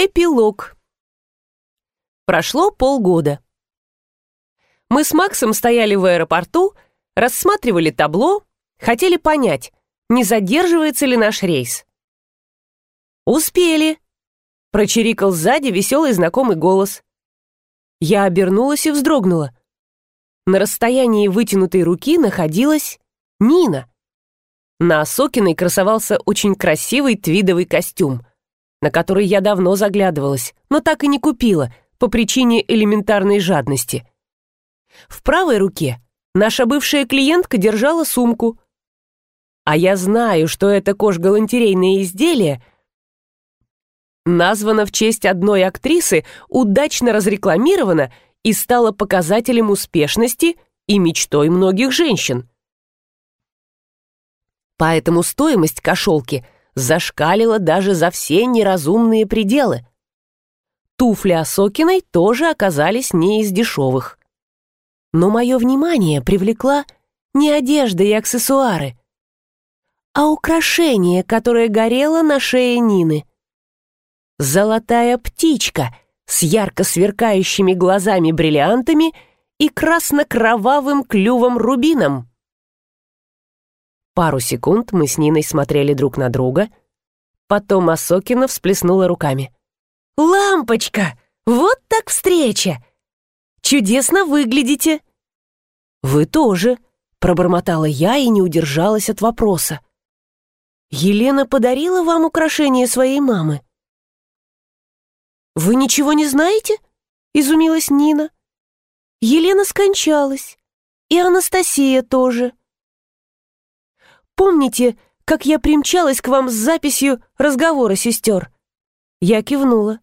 Эпилог. Прошло полгода. Мы с Максом стояли в аэропорту, рассматривали табло, хотели понять, не задерживается ли наш рейс. «Успели!» — прочирикал сзади веселый знакомый голос. Я обернулась и вздрогнула. На расстоянии вытянутой руки находилась Нина. На Осокиной красовался очень красивый твидовый костюм на который я давно заглядывалась, но так и не купила по причине элементарной жадности. В правой руке наша бывшая клиентка держала сумку. А я знаю, что это кожгалантерейное изделие названо в честь одной актрисы, удачно разрекламировано и стало показателем успешности и мечтой многих женщин. Поэтому стоимость кошелки – зашкалила даже за все неразумные пределы. Туфли Осокиной тоже оказались не из дешевых. Но мое внимание привлекла не одежда и аксессуары, а украшение, которое горело на шее Нины. Золотая птичка с ярко сверкающими глазами-бриллиантами и красно-кровавым клювом-рубином. Пару секунд мы с Ниной смотрели друг на друга. Потом Осокина всплеснула руками. «Лампочка! Вот так встреча! Чудесно выглядите!» «Вы тоже!» — пробормотала я и не удержалась от вопроса. «Елена подарила вам украшение своей мамы?» «Вы ничего не знаете?» — изумилась Нина. «Елена скончалась. И Анастасия тоже. Помните, как я примчалась к вам с записью разговора сестер?» Я кивнула.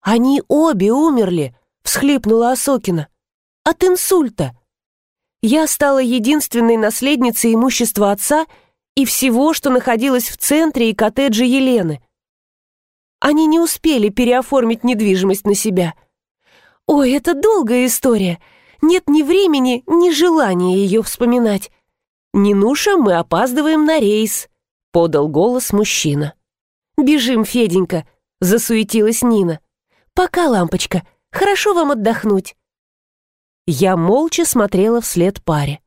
«Они обе умерли», — всхлипнула Осокина. «От инсульта. Я стала единственной наследницей имущества отца и всего, что находилось в центре и коттедже Елены. Они не успели переоформить недвижимость на себя. Ой, это долгая история. Нет ни времени, ни желания ее вспоминать. «Нинуша, мы опаздываем на рейс», — подал голос мужчина. «Бежим, Феденька», — засуетилась Нина. «Пока, лампочка, хорошо вам отдохнуть». Я молча смотрела вслед паре.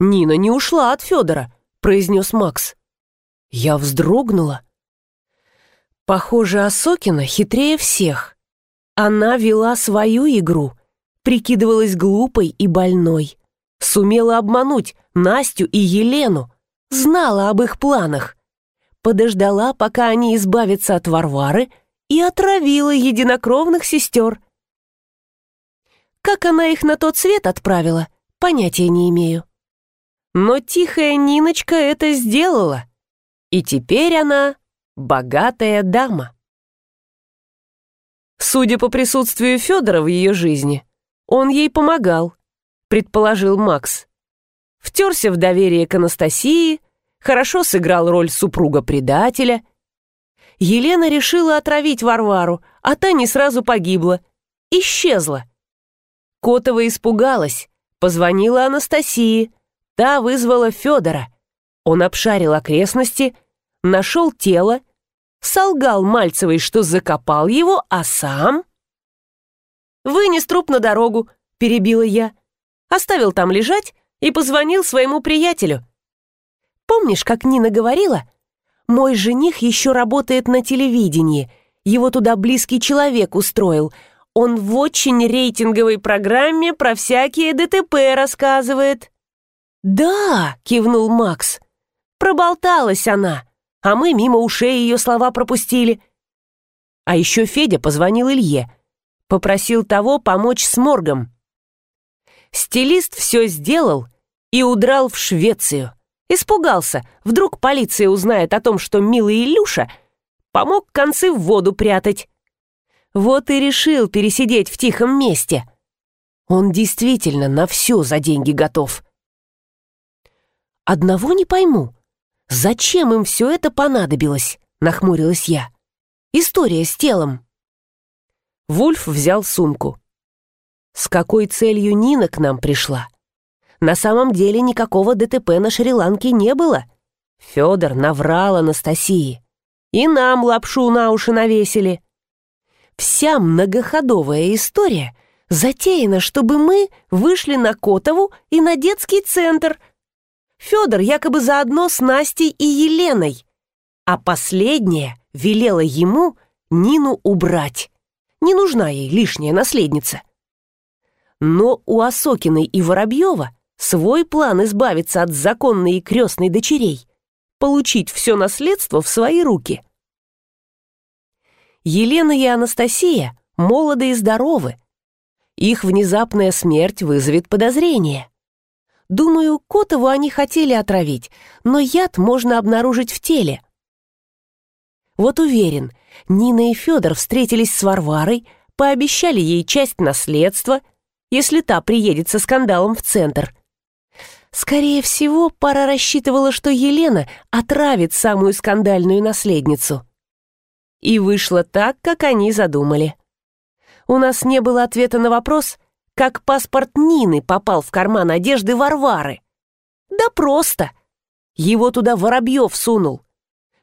«Нина не ушла от Федора», — произнес Макс. Я вздрогнула. Похоже, Осокина хитрее всех. Она вела свою игру, прикидывалась глупой и больной. Сумела обмануть Настю и Елену. Знала об их планах. Подождала, пока они избавятся от Варвары, и отравила единокровных сестер. Как она их на тот свет отправила, понятия не имею. Но тихая Ниночка это сделала. И теперь она богатая дама. Судя по присутствию Федора в ее жизни, он ей помогал предположил Макс. Втерся в доверие к Анастасии, хорошо сыграл роль супруга-предателя. Елена решила отравить Варвару, а та не сразу погибла. Исчезла. Котова испугалась, позвонила Анастасии. Та вызвала Федора. Он обшарил окрестности, нашел тело, солгал Мальцевой, что закопал его, а сам... «Вынес труп на дорогу», — перебила я оставил там лежать и позвонил своему приятелю. Помнишь, как Нина говорила? Мой жених еще работает на телевидении. Его туда близкий человек устроил. Он в очень рейтинговой программе про всякие ДТП рассказывает. «Да!» — кивнул Макс. «Проболталась она, а мы мимо ушей ее слова пропустили». А еще Федя позвонил Илье. Попросил того помочь с моргом. Стилист все сделал и удрал в Швецию. Испугался, вдруг полиция узнает о том, что милый Илюша помог концы в воду прятать. Вот и решил пересидеть в тихом месте. Он действительно на все за деньги готов. «Одного не пойму. Зачем им все это понадобилось?» — нахмурилась я. «История с телом». Вульф взял сумку. С какой целью Нина к нам пришла? На самом деле никакого ДТП на Шри-Ланке не было. Федор наврал Анастасии. И нам лапшу на уши навесили. Вся многоходовая история затеяна, чтобы мы вышли на Котову и на детский центр. Федор якобы заодно с Настей и Еленой, а последняя велела ему Нину убрать. Не нужна ей лишняя наследница. Но у Осокиной и Воробьева свой план избавиться от законной и крестной дочерей, получить все наследство в свои руки. Елена и Анастасия молоды и здоровы. Их внезапная смерть вызовет подозрение. Думаю, Котову они хотели отравить, но яд можно обнаружить в теле. Вот уверен, Нина и Федор встретились с Варварой, пообещали ей часть наследства, если та приедет со скандалом в центр. Скорее всего, пара рассчитывала, что Елена отравит самую скандальную наследницу. И вышло так, как они задумали. У нас не было ответа на вопрос, как паспорт Нины попал в карман одежды Варвары. Да просто. Его туда Воробьев сунул.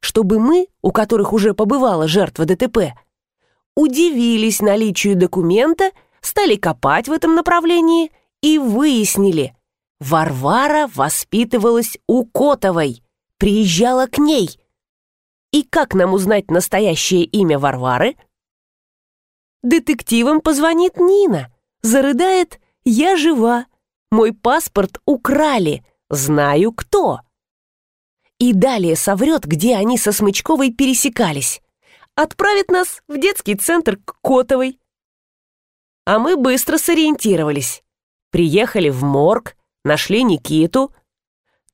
Чтобы мы, у которых уже побывала жертва ДТП, удивились наличию документа, стали копать в этом направлении и выяснили. Варвара воспитывалась у Котовой, приезжала к ней – и как нам узнать настоящее имя Варвары? Детективам позвонит Нина, зарыдает «Я жива, мой паспорт украли, знаю кто». И далее соврет, где они со Смычковой пересекались. Отправит нас в детский центр к Котовой. А мы быстро сориентировались. Приехали в морг, нашли Никиту.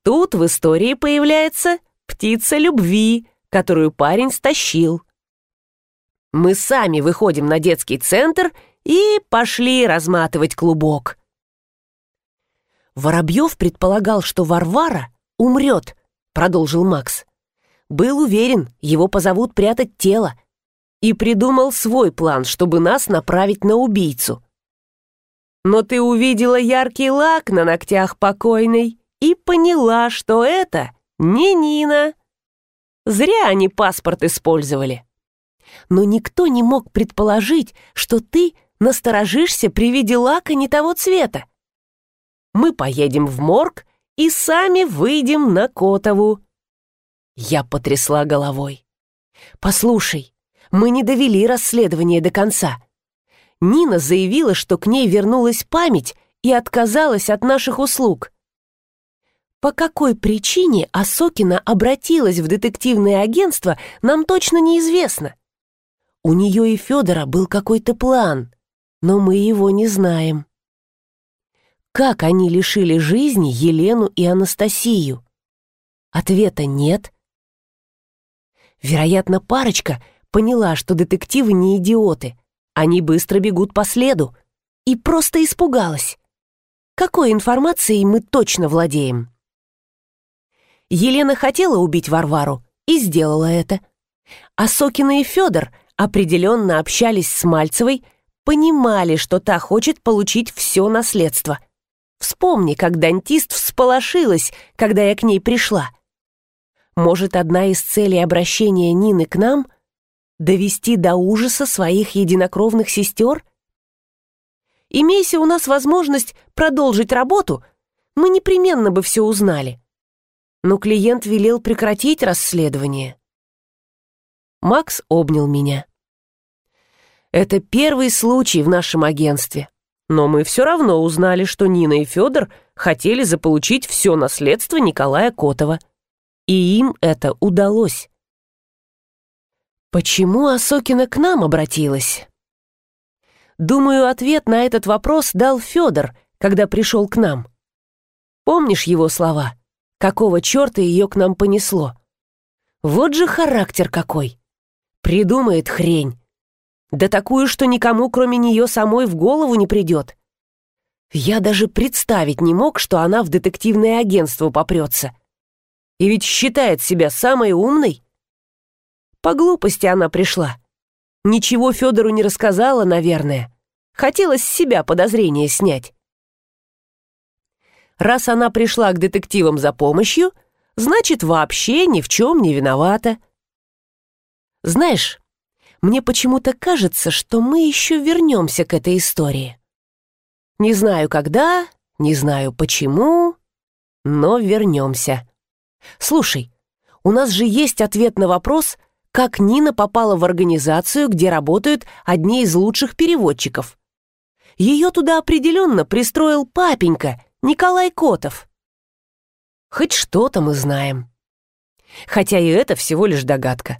Тут в истории появляется птица любви, которую парень стащил. Мы сами выходим на детский центр и пошли разматывать клубок. Воробьев предполагал, что Варвара умрет, продолжил Макс. Был уверен, его позовут прятать тело. И придумал свой план, чтобы нас направить на убийцу. Но ты увидела яркий лак на ногтях покойной и поняла, что это не Нина. Зря они паспорт использовали. Но никто не мог предположить, что ты насторожишься при виде лака не того цвета. Мы поедем в морг и сами выйдем на Котову. Я потрясла головой. Послушай, мы не довели расследование до конца. Нина заявила, что к ней вернулась память и отказалась от наших услуг. По какой причине Осокина обратилась в детективное агентство, нам точно неизвестно. У нее и Федора был какой-то план, но мы его не знаем. Как они лишили жизни Елену и Анастасию? Ответа нет. Вероятно, парочка поняла, что детективы не идиоты. Они быстро бегут по следу. И просто испугалась. Какой информацией мы точно владеем? Елена хотела убить Варвару и сделала это. А Сокина и Федор определенно общались с Мальцевой, понимали, что та хочет получить все наследство. Вспомни, как дантист всполошилась, когда я к ней пришла. Может, одна из целей обращения Нины к нам — довести до ужаса своих единокровных сестер? Имейся у нас возможность продолжить работу, мы непременно бы все узнали но клиент велел прекратить расследование. Макс обнял меня. Это первый случай в нашем агентстве. Но мы все равно узнали, что Нина и Федор хотели заполучить все наследство Николая Котова. И им это удалось. Почему Осокина к нам обратилась? Думаю, ответ на этот вопрос дал Федор, когда пришел к нам. Помнишь его слова? Какого черта ее к нам понесло? Вот же характер какой! Придумает хрень. Да такую, что никому, кроме нее самой, в голову не придет. Я даже представить не мог, что она в детективное агентство попрется. И ведь считает себя самой умной. По глупости она пришла. Ничего Федору не рассказала, наверное. Хотела с себя подозрения снять. Раз она пришла к детективам за помощью, значит, вообще ни в чем не виновата. Знаешь, мне почему-то кажется, что мы еще вернемся к этой истории. Не знаю когда, не знаю почему, но вернемся. Слушай, у нас же есть ответ на вопрос, как Нина попала в организацию, где работают одни из лучших переводчиков. Ее туда определенно пристроил папенька Николай Котов. Хоть что-то мы знаем. Хотя и это всего лишь догадка.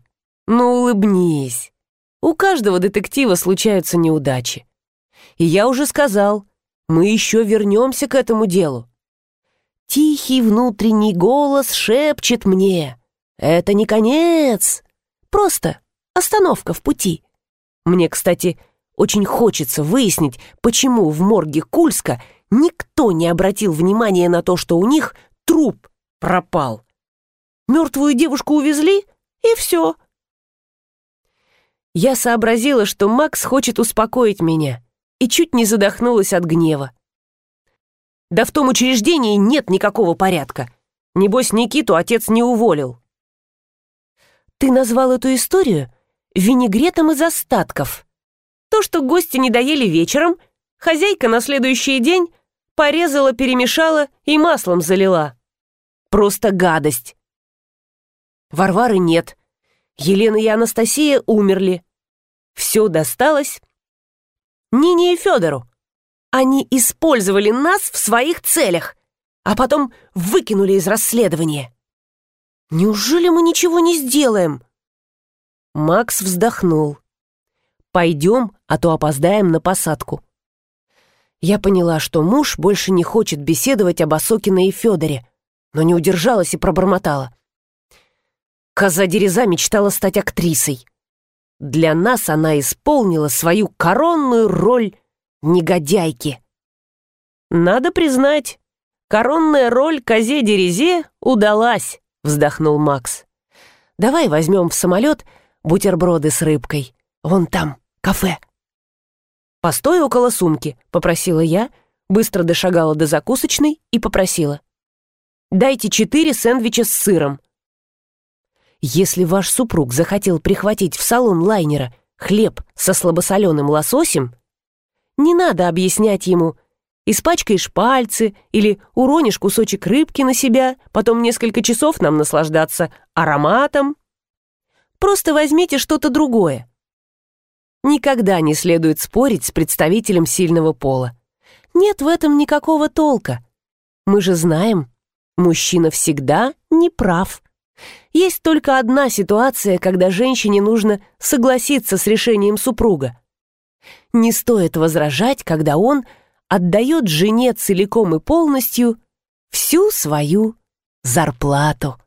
Ну, улыбнись. У каждого детектива случаются неудачи. И я уже сказал, мы еще вернемся к этому делу. Тихий внутренний голос шепчет мне. Это не конец. Просто остановка в пути. Мне, кстати, очень хочется выяснить, почему в морге Кульска никто не обратил внимания на то, что у них труп пропал. Мертвую девушку увезли, и все. Я сообразила, что Макс хочет успокоить меня, и чуть не задохнулась от гнева. Да в том учреждении нет никакого порядка. Небось, Никиту отец не уволил. Ты назвал эту историю винегретом из остатков. То, что гости не доели вечером, хозяйка на следующий день порезала, перемешала и маслом залила. Просто гадость. Варвары нет. Елена и Анастасия умерли. Все досталось Нине и Федору. Они использовали нас в своих целях, а потом выкинули из расследования. Неужели мы ничего не сделаем? Макс вздохнул. Пойдем, а то опоздаем на посадку. Я поняла, что муж больше не хочет беседовать об Осокине и Федоре, но не удержалась и пробормотала. Коза Дереза мечтала стать актрисой. Для нас она исполнила свою коронную роль негодяйки. Надо признать, коронная роль козе Дерезе удалась, вздохнул Макс. Давай возьмем в самолет бутерброды с рыбкой. Вон там, кафе. «Постой около сумки», — попросила я, быстро дошагала до закусочной и попросила. «Дайте четыре сэндвича с сыром, если ваш супруг захотел прихватить в салон лайнера хлеб со слабосоленым лососем, не надо объяснять ему «испачкаешь пальцы» или «уронишь кусочек рыбки на себя, потом несколько часов нам наслаждаться ароматом». Просто возьмите что-то другое. Никогда не следует спорить с представителем сильного пола. Нет в этом никакого толка. Мы же знаем, мужчина всегда не прав. Есть только одна ситуация, когда женщине нужно согласиться с решением супруга. Не стоит возражать, когда он отдает жене целиком и полностью всю свою зарплату.